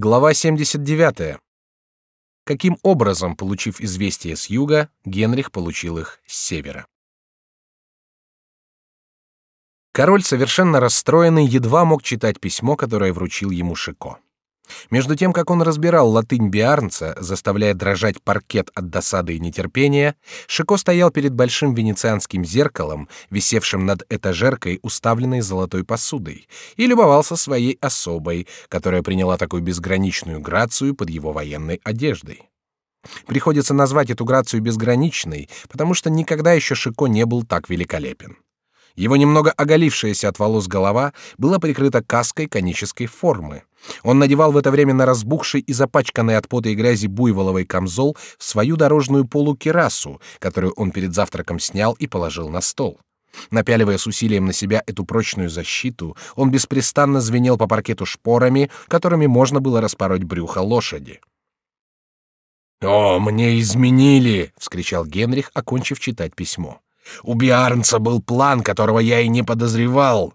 Глава 79. Каким образом, получив известия с юга, Генрих получил их с севера? Король, совершенно расстроенный, едва мог читать письмо, которое вручил ему Шико. Между тем, как он разбирал латынь Биарнца, заставляя дрожать паркет от досады и нетерпения, Шико стоял перед большим венецианским зеркалом, висевшим над этажеркой, уставленной золотой посудой, и любовался своей особой, которая приняла такую безграничную грацию под его военной одеждой. Приходится назвать эту грацию безграничной, потому что никогда еще Шико не был так великолепен. Его немного оголившаяся от волос голова была прикрыта каской конической формы. Он надевал в это время на разбухший и запачканный от пота и грязи буйволовый камзол свою дорожную полукирасу, которую он перед завтраком снял и положил на стол. Напяливая с усилием на себя эту прочную защиту, он беспрестанно звенел по паркету шпорами, которыми можно было распороть брюхо лошади. «О, мне изменили!» — вскричал Генрих, окончив читать письмо. У Биарнца был план, которого я и не подозревал.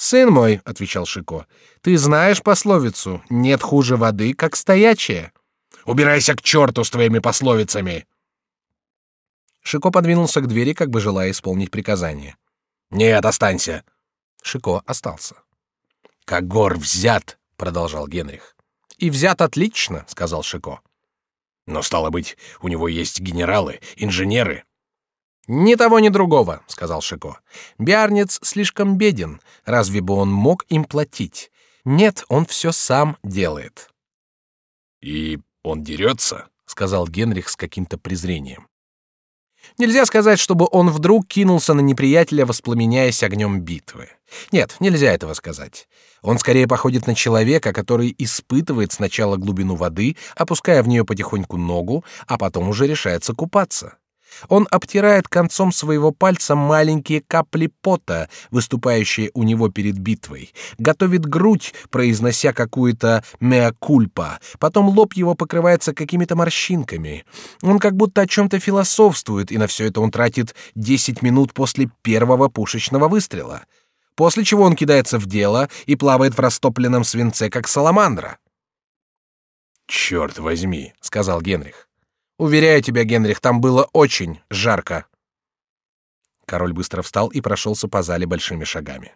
Сын мой, отвечал Шико, ты знаешь пословицу: нет хуже воды, как стоячая. Убирайся к черту с твоими пословицами. Шико подвинулся к двери, как бы желая исполнить приказание. Нет, останься. Шико остался. Как гор взят, продолжал Генрих. И взят отлично, сказал Шико. Но стало быть, у него есть генералы, инженеры. Ни того, ни другого, сказал Шико. Биарнец слишком беден. Разве бы он мог им платить? Нет, он все сам делает. И он дерется, сказал Генрих с каким-то презрением. Нельзя сказать, чтобы он вдруг кинулся на неприятеля, воспламеняясь огнем битвы. Нет, нельзя этого сказать. Он скорее походит на человека, который испытывает сначала глубину воды, опуская в нее потихоньку ногу, а потом уже решается купаться. Он обтирает концом своего пальца маленькие капли пота, выступающие у него перед битвой, готовит грудь, произнося какую-то меа кульпа, потом лоб его покрывается какими-то морщинками. Он как будто о чем-то философствует, и на все это он тратит 10 минут после первого пушечного выстрела. После чего он кидается в дело и плавает в растопленном свинце, как саламандра. «Черт возьми», — сказал Генрих. Уверяю тебя, Генрих, там было очень жарко. Король быстро встал и прошелся по зале большими шагами.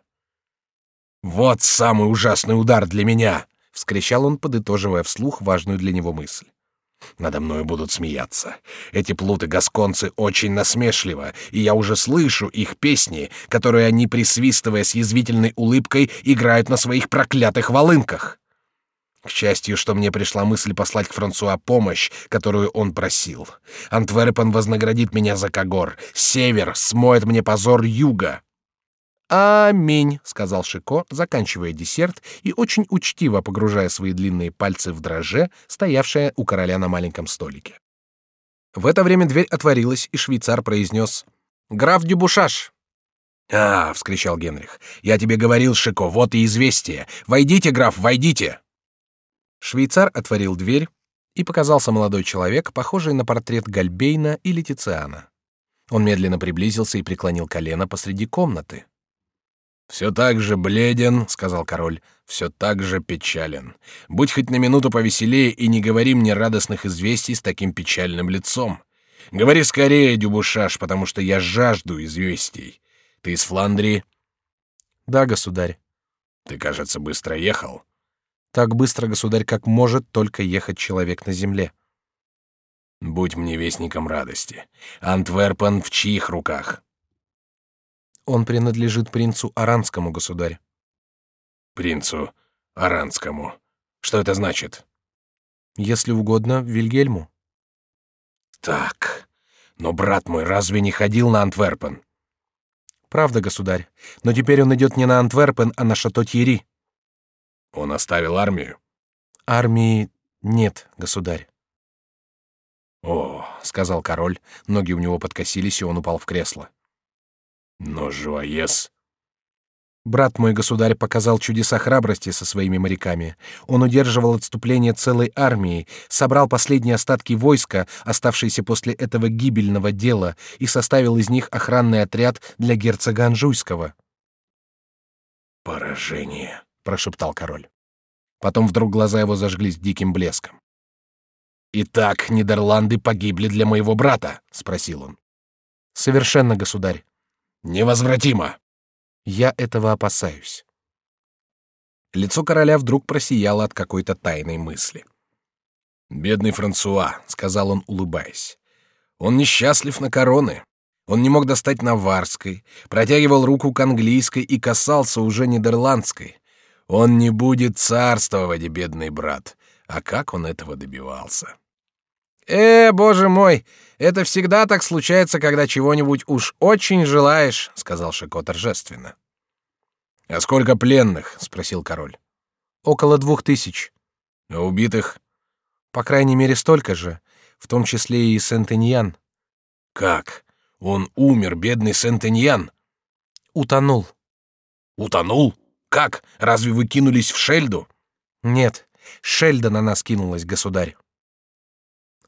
Вот самый ужасный удар для меня, вскричал он, подытоживая вслух важную для него мысль. Надо мною будут смеяться. Эти плуты-гасконцы очень насмешливо, и я уже слышу их песни, которые они, присвистывая с язвительной улыбкой, играют на своих проклятых волынках. К счастью, что мне пришла мысль послать к Франсуа помощь, которую он просил. Антверпен вознаградит меня за Кагор. Север смоет мне позор юга. Аминь, сказал Шико, заканчивая десерт и очень учтиво погружая свои длинные пальцы в дрожже, стоявшее у короля на маленьком столике. В это время дверь отворилась, и швейцар произнес: "Граф Дюбушаш". "А!" вскричал Генрих. "Я тебе говорил, Шико, вот и известие. Войдите, граф, войдите". Швейцар отворил дверь, и показался молодой человек, похожий на портрет Гальбейна или Тициана. Он медленно приблизился и преклонил колено посреди комнаты. Все так же бледен, сказал король, все так же печален. Будь хоть на минуту повеселее и не говори мне радостных известий с таким печальным лицом. Говори скорее, Дюбушаш, потому что я жажду известий. Ты из Фландрии? Да, государь. Ты, кажется, быстро ехал. Так быстро, государь, как может только ехать человек на земле. Будь мне вестником радости. Антверпен в чьих руках? Он принадлежит принцу Аранскому, государь. Принцу Аранскому. Что это значит? Если угодно, Вильгельму. Так. Но брат мой разве не ходил на Антверпен? Правда, государь. Но теперь он идет не на Антверпен, а на Шато-Тьерри. Он оставил армию? Армии нет, государь. О, сказал король, ноги у него подкосились, и он упал в кресло. Но Жуаес... Брат мой государь показал чудеса храбрости со своими моряками. Он удерживал отступление целой армии, собрал последние остатки войска, оставшиеся после этого гибельного дела, и составил из них охранный отряд для герцога Анжуйского. Поражение, прошептал король. Потом вдруг глаза его зажглись диким блеском. «Итак, Нидерланды погибли для моего брата?» — спросил он. «Совершенно, государь». «Невозвратимо!» «Я этого опасаюсь». Лицо короля вдруг просияло от какой-то тайной мысли. «Бедный Франсуа», — сказал он, улыбаясь. «Он несчастлив на короны. Он не мог достать наварской, протягивал руку к английской и касался уже нидерландской. Он не будет царствовать, бедный брат. А как он этого добивался?» «Э, боже мой, это всегда так случается, когда чего-нибудь уж очень желаешь», — сказал Шико торжественно. «А сколько пленных?» — спросил король. «Около двух тысяч». «А убитых?» «По крайней мере, столько же, в том числе и Сент-Эньян». «Как? Он умер, бедный Сент-Эньян?» «Утонул». «Утонул? Как? Разве вы кинулись в Шельду?» «Нет, Шельда на нас кинулась, государь».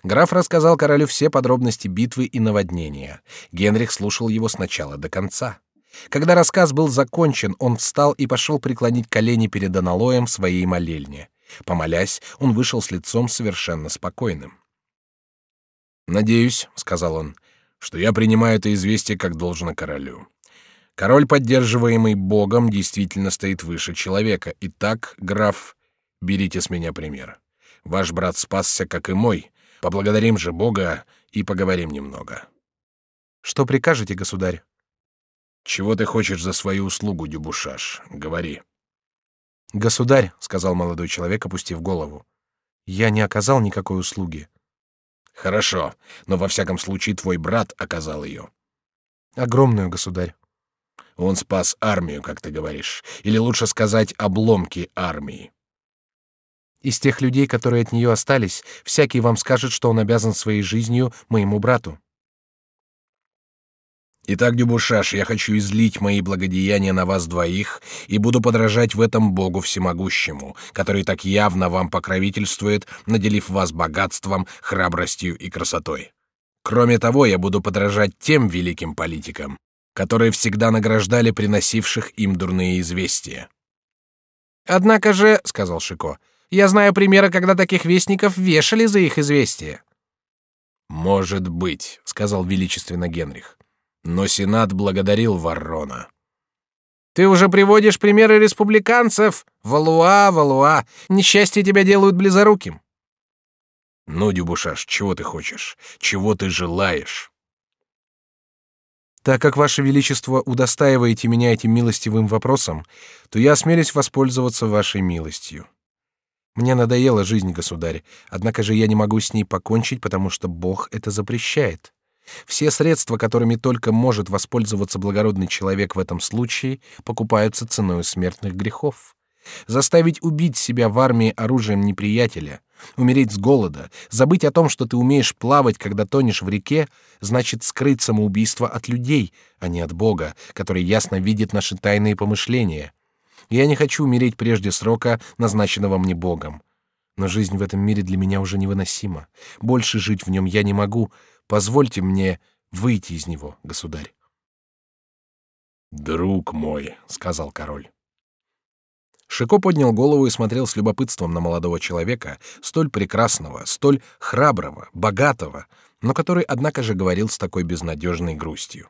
Граф рассказал королю все подробности битвы и наводнения. Генрих слушал его сначала до конца. Когда рассказ был закончен, он встал и пошел преклонить колени перед аналоем своей молельне. Помолясь, он вышел с лицом совершенно спокойным. «Надеюсь», — сказал он, — «что я принимаю это известие как должно королю. Король, поддерживаемый Богом, действительно стоит выше человека. Итак, граф, берите с меня пример. Ваш брат спасся, как и мой. Поблагодарим же Бога и поговорим немного». «Что прикажете, государь?» Чего ты хочешь за свою услугу, Дюбушаш? Говори. Государь, сказал молодой человек, опустив голову, я не оказал никакой услуги. Хорошо, но во всяком случае твой брат оказал ее. Огромную, государь. Он спас армию, как ты говоришь, или лучше сказать, обломки армии. Из тех людей, которые от нее остались, всякий вам скажет, что он обязан своей жизнью моему брату. Итак, Дюбушаш, я хочу излить мои благодеяния на вас двоих и буду подражать в этом Богу всемогущему, который так явно вам покровительствует, наделив вас богатством, храбростью и красотой. Кроме того, я буду подражать тем великим политикам, которые всегда награждали приносивших им дурные известия. Однако же, сказал Шико, я знаю примеры, когда таких вестников вешали за их известия. Может быть, сказал величественно Генрих. Но Сенат благодарил Варрона. Ты уже приводишь примеры республиканцев. Валуа, Валуа. Несчастье тебя делают близоруким. Ну, Дюбушаш, чего ты хочешь? Чего ты желаешь? Так как ваше величество удостаиваете меня этим милостивым вопросом, то я осмелюсь воспользоваться вашей милостью. Мне надоела жизнь, государь, однако же я не могу с ней покончить, потому что Бог это запрещает. Все средства, которыми только может воспользоваться благородный человек в этом случае, покупаются ценой смертных грехов. Заставить убить себя в армии оружием неприятеля, умереть с голода, забыть о том, что ты умеешь плавать, когда тонешь в реке, значит скрыть самоубийство от людей, а не от Бога, который ясно видит наши тайные помышления. Я не хочу умереть прежде срока, назначенного мне Богом. Но жизнь в этом мире для меня уже невыносима. Больше жить в нем я не могу, Позвольте мне выйти из него, государь. Друг мой, сказал король. Шико поднял голову и смотрел с любопытством на молодого человека, столь прекрасного, столь храброго, богатого, но который, однако же, говорил с такой безнадежной грустью.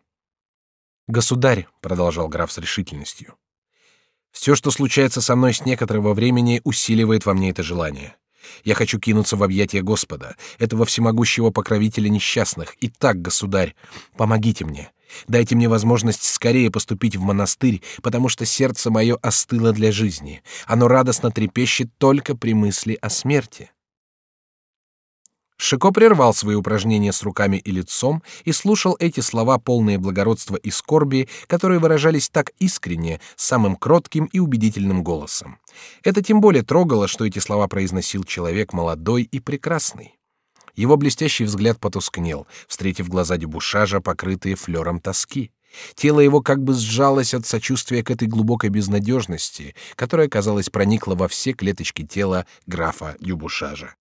«Государь», — продолжал граф с решительностью, — «все, что случается со мной с некоторого времени, усиливает во мне это желание. Я хочу кинуться в объятия Господа, этого всемогущего покровителя несчастных. Итак, государь, помогите мне. Дайте мне возможность скорее поступить в монастырь, потому что сердце мое остыло для жизни. Оно радостно трепещет только при мысли о смерти. Шико прервал свои упражнения с руками и лицом и слушал эти слова, полные благородства и скорби, которые выражались так искренне, самым кротким и убедительным голосом. Это тем более трогало, что эти слова произносил человек молодой и прекрасный. Его блестящий взгляд потускнел, встретив глаза Дебушажа, покрытые флером тоски. Тело его как бы сжалось от сочувствия к этой глубокой безнадежности, которая, казалось, проникла во все клеточки тела графа Дюбушажа.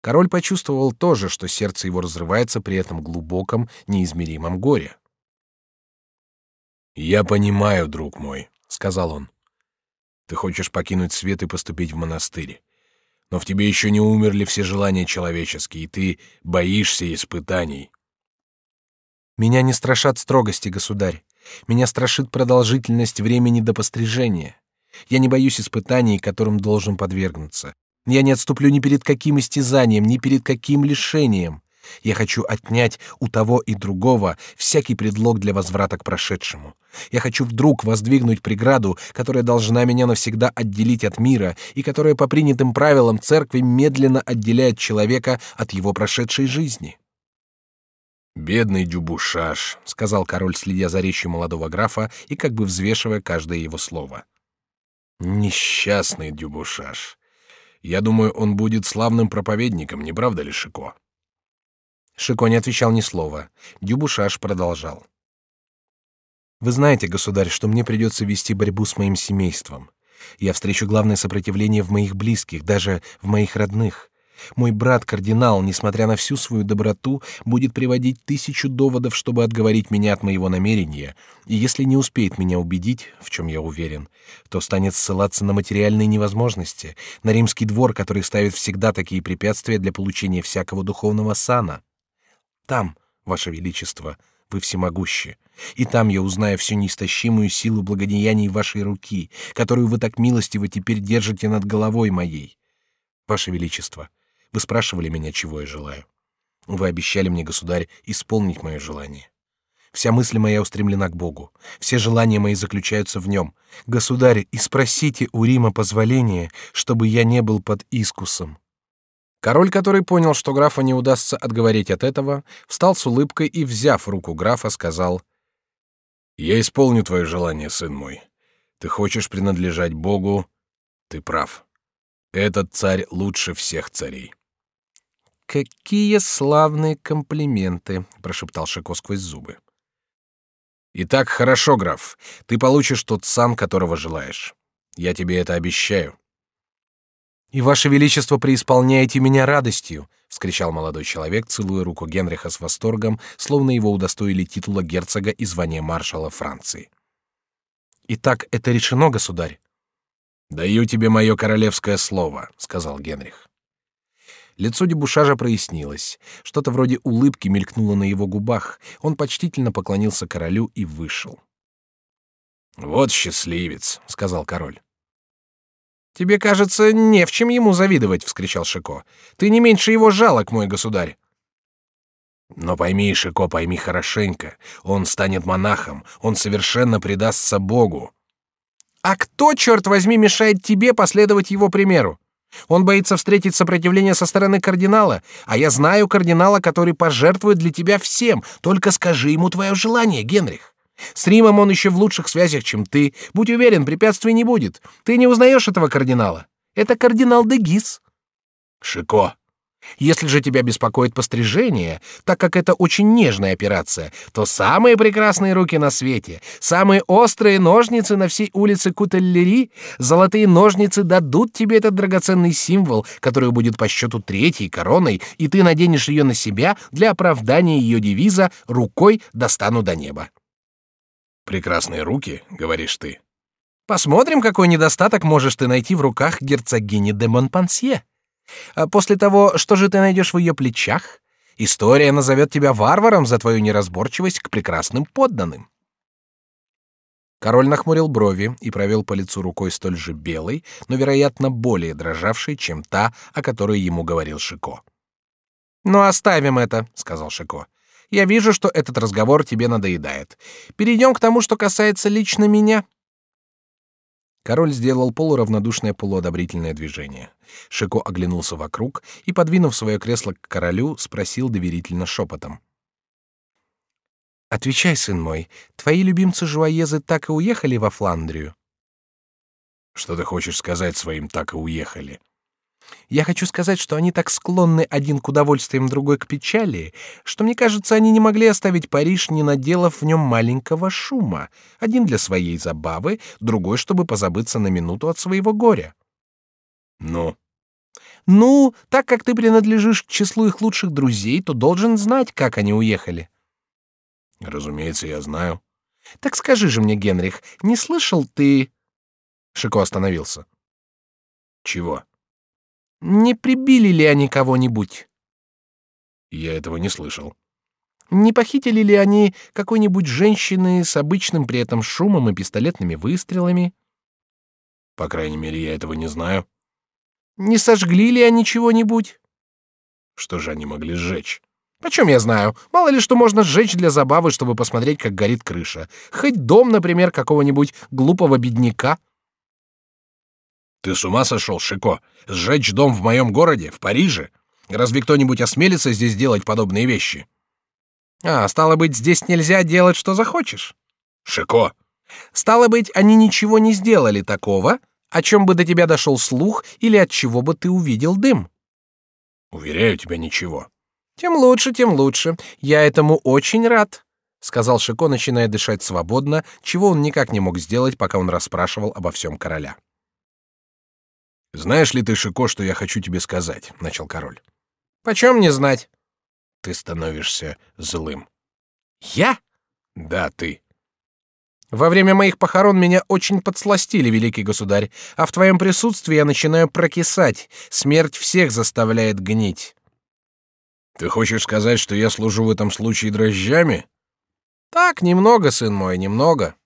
Король почувствовал тоже, что сердце его разрывается при этом глубоком, неизмеримом горе. «Я понимаю, друг мой», — сказал он. Ты хочешь покинуть свет и поступить в монастырь. Но в тебе еще не умерли все желания человеческие, и ты боишься испытаний. Меня не страшат строгости, государь. Меня страшит продолжительность времени до пострижения. Я не боюсь испытаний, которым должен подвергнуться. Я не отступлю ни перед каким истязанием, ни перед каким лишением. Я хочу отнять у того и другого всякий предлог для возврата к прошедшему. Я хочу вдруг воздвигнуть преграду, которая должна меня навсегда отделить от мира и которая по принятым правилам церкви медленно отделяет человека от его прошедшей жизни. Бедный Дюбушаш, сказал король, следя за речью молодого графа и как бы взвешивая каждое его слово. Несчастный Дюбушаш. Я думаю, он будет славным проповедником, не правда ли, Шико? Шико не отвечал ни слова. Дюбушаш продолжал. Вы знаете, государь, что мне придется вести борьбу с моим семейством. Я встречу главное сопротивление в моих близких, даже в моих родных. Мой брат кардинал, несмотря на всю свою доброту, будет приводить тысячу доводов, чтобы отговорить меня от моего намерения, и если не успеет меня убедить, в чем я уверен, то станет ссылаться на материальные невозможности, на римский двор, который ставит всегда такие препятствия для получения всякого духовного сана. Там, ваше величество, вы всемогущи, и там я узнаю всю неистощимую силу благодеяний вашей руки, которую вы так милостиво теперь держите над головой моей. Ваше величество, вы спрашивали меня, чего я желаю. Вы обещали мне, государь, исполнить мое желание. Вся мысль моя устремлена к Богу. Все желания мои заключаются в нем. Государь, и спросите у Рима позволения, чтобы я не был под искусом. Король, который понял, что графа не удастся отговорить от этого, встал с улыбкой и, взяв руку графа, сказал: "Я исполню твое желание, сын мой. Ты хочешь принадлежать Богу, ты прав. Этот царь лучше всех царей". Какие славные комплименты, прошептал Шико сквозь зубы. Итак, хорошо, граф. Ты получишь тот сан, которого желаешь. Я тебе это обещаю. И ваше величество преисполняете меня радостью, вскричал молодой человек, целуя руку Генриха с восторгом, словно его удостоили титула герцога и звания маршала Франции. Итак, это решено, государь. Даю тебе мое королевское слово, сказал Генрих. Лицо Дебушажа прояснилось, что-то вроде улыбки мелькнуло на его губах. Он почтительно поклонился королю и вышел. Вот счастливец, сказал король. Тебе кажется, не в чем ему завидовать, вскричал Шико. Ты не меньше его жалок, мой государь. Но пойми, Шико, пойми хорошенько, он станет монахом, он совершенно предастся Богу. А кто, черт возьми, мешает тебе последовать его примеру? Он боится встретить сопротивление со стороны кардинала, а я знаю кардинала, который пожертвует для тебя всем. Только скажи ему твое желание, Генрих. С Римом он еще в лучших связях, чем ты. Будь уверен, препятствий не будет. Ты не узнаешь этого кардинала. Это кардинал де Гис. Шико. Если же тебя беспокоит пострижение, так как это очень нежная операция, то самые прекрасные руки на свете, самые острые ножницы на всей улице Кутеллери, золотые ножницы дадут тебе этот драгоценный символ, который будет по счету третьей короной, и ты наденешь ее на себя для оправдания ее девиза «Рукой достану до неба». Прекрасные руки, говоришь ты. Посмотрим, какой недостаток можешь ты найти в руках герцогини де Монпансье. А после того, что же ты найдешь в ее плечах? История назовет тебя варваром за твою неразборчивость к прекрасным подданным. Король нахмурил брови и провел по лицу рукой столь же белой, но, вероятно, более дрожавшей, чем та, о которой ему говорил Шико. «Ну, оставим это», — сказал Шико. Я вижу, что этот разговор тебе надоедает. Перейдем к тому, что касается лично меня. Король сделал полуравнодушное полуодобрительное движение. Шико оглянулся вокруг и, подвинув свое кресло к королю, спросил доверительно шепотом: "Отвечай, сын мой, твои любимцы жуаезы так и уехали во Фландрию?" "Что ты хочешь сказать своим так и уехали?" Я хочу сказать, что они так склонны один к удовольствиям, другой к печали, что мне кажется, они не могли оставить Париж, не наделав в нем маленького шума, один для своей забавы, другой, чтобы позабыться на минуту от своего горя. Ну, ну, так как ты принадлежишь к числу их лучших друзей, то должен знать, как они уехали. Разумеется, я знаю. Так скажи же мне, Генрих, не слышал ты Шико остановился. Чего? Не прибили ли они кого-нибудь? Я этого не слышал. Не похитили ли они какой-нибудь женщины с обычным при этом шумом и пистолетными выстрелами? По крайней мере, я этого не знаю. Не сожгли ли они чего-нибудь? Что же они могли сжечь? Почем я знаю? Мало ли что можно сжечь для забавы, чтобы посмотреть, как горит крыша. Хоть дом, например, какого-нибудь глупого бедняка. Ты с ума сошел, Шико? Сжечь дом в моем городе, в Париже? Разве кто-нибудь осмелится здесь делать подобные вещи? А, стало быть, здесь нельзя делать, что захочешь. Шико. Стало быть, они ничего не сделали такого, о чем бы до тебя дошел слух или от чего бы ты увидел дым. Уверяю тебя, ничего. Тем лучше, тем лучше. Я этому очень рад, сказал Шико, начиная дышать свободно, чего он никак не мог сделать, пока он расспрашивал обо всем короля. Знаешь ли ты, Шико, что я хочу тебе сказать? начал король. Почем не знать? Ты становишься злым. Я? Да, ты. Во время моих похорон меня очень подсластили, великий государь, а в твоем присутствии я начинаю прокисать. Смерть всех заставляет гнить. Ты хочешь сказать, что я служу в этом случае дрожжами? Так, немного, сын мой, немного.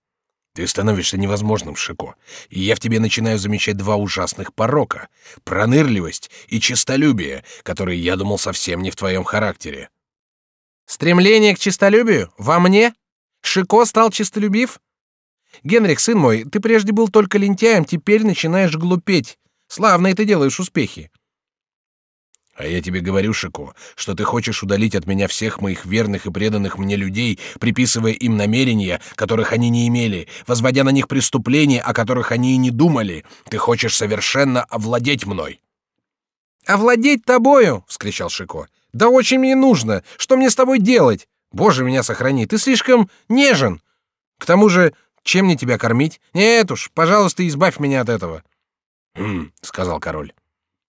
Ты становишься невозможным, Шико, и я в тебе начинаю замечать два ужасных порока: пронырливость и честолюбие, которые я думал совсем не в твоем характере. Стремление к честолюбию во мне? Шико стал честолюбив? Генрих, сын мой, ты прежде был только лентяем, теперь начинаешь глупеть. Славно ты делаешь успехи. А я тебе говорю, Шико, что ты хочешь удалить от меня всех моих верных и преданных мне людей, приписывая им намерения, которых они не имели, возводя на них преступления, о которых они и не думали. Ты хочешь совершенно овладеть мной. Овладеть тобою, вскричал Шико. Да очень мне нужно. Что мне с тобой делать? Боже меня сохрани, ты слишком нежен. К тому же, чем мне тебя кормить? Нет уж, пожалуйста, избавь меня от этого. Хм, сказал король.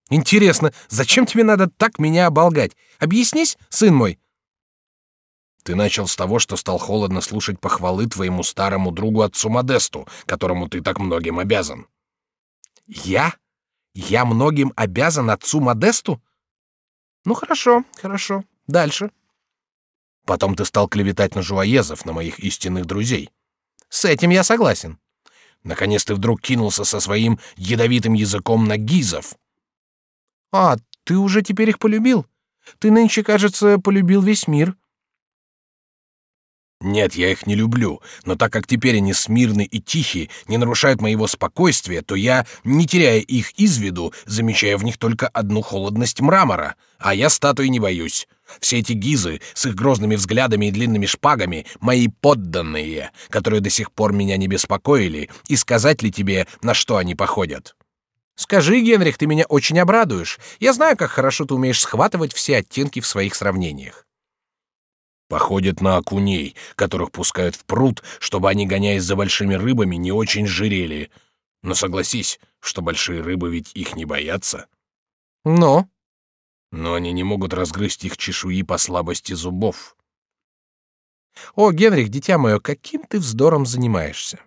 Интересно, зачем тебе надо так меня оболгать? Объяснись, сын мой. Ты начал с того, что стал холодно слушать похвалы твоему старому другу отцу Модесту, которому ты так многим обязан. Я? Я многим обязан отцу Модесту? Ну хорошо, хорошо. Дальше. Потом ты стал клеветать на жуаезов, на моих истинных друзей. С этим я согласен. Наконец ты вдруг кинулся со своим ядовитым языком на гизов. А, ты уже теперь их полюбил? Ты нынче, кажется, полюбил весь мир. Нет, я их не люблю, но так как теперь они смирны и тихи, не нарушают моего спокойствия, то я, не теряя их из виду, замечаю в них только одну холодность мрамора, а я статуи не боюсь. Все эти гизы с их грозными взглядами и длинными шпагами — мои подданные, которые до сих пор меня не беспокоили, и сказать ли тебе, на что они походят?» Скажи, Генрих, ты меня очень обрадуешь. Я знаю, как хорошо ты умеешь схватывать все оттенки в своих сравнениях. Походят на окуней, которых пускают в пруд, чтобы они, гоняясь за большими рыбами, не очень жирели. Но согласись, что большие рыбы ведь их не боятся. Но? Но они не могут разгрызть их чешуи по слабости зубов. О, Генрих, дитя мое, каким ты вздором занимаешься?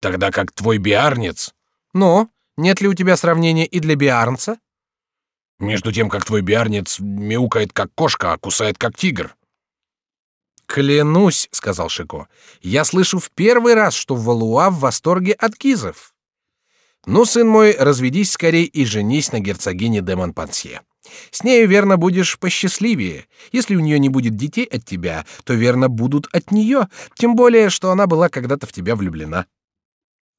Тогда как твой биарнец. Но? Нет ли у тебя сравнения и для биарнца? Между тем, как твой биарнец мяукает как кошка, а кусает как тигр. Клянусь, сказал Шико, я слышу в первый раз, что Валуа в восторге от кизов. Ну, сын мой, разведись скорей и женись на герцогине де Монпансье. С нею верно будешь посчастливее. Если у нее не будет детей от тебя, то верно будут от нее. Тем более, что она была когда-то в тебя влюблена.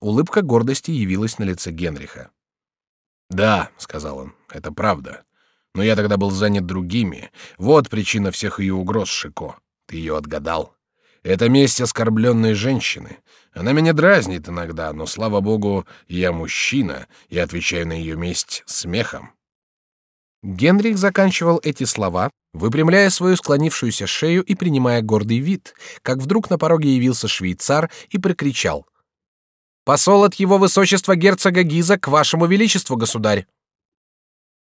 Улыбка гордости явилась на лице Генриха. Да, сказал он, это правда. Но я тогда был занят другими. Вот причина всех ее угроз, Шико. Ты ее отгадал. Это месть оскорбленной женщины. Она меня дразнит иногда, но слава богу, я мужчина и отвечаю на ее месть смехом. Генрих заканчивал эти слова, выпрямляя свою склонившуюся шею и принимая гордый вид, как вдруг на пороге явился швейцар и прокричал: Посол от его высочества герцога Гиза к вашему величеству, государь.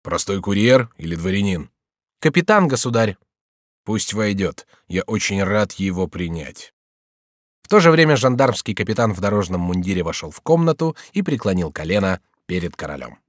Простой курьер или дворянин? Капитан, государь. Пусть войдет. Я очень рад его принять. то же время жандармский капитан в дорожном мундире вошел в комнату и преклонил колено перед королем.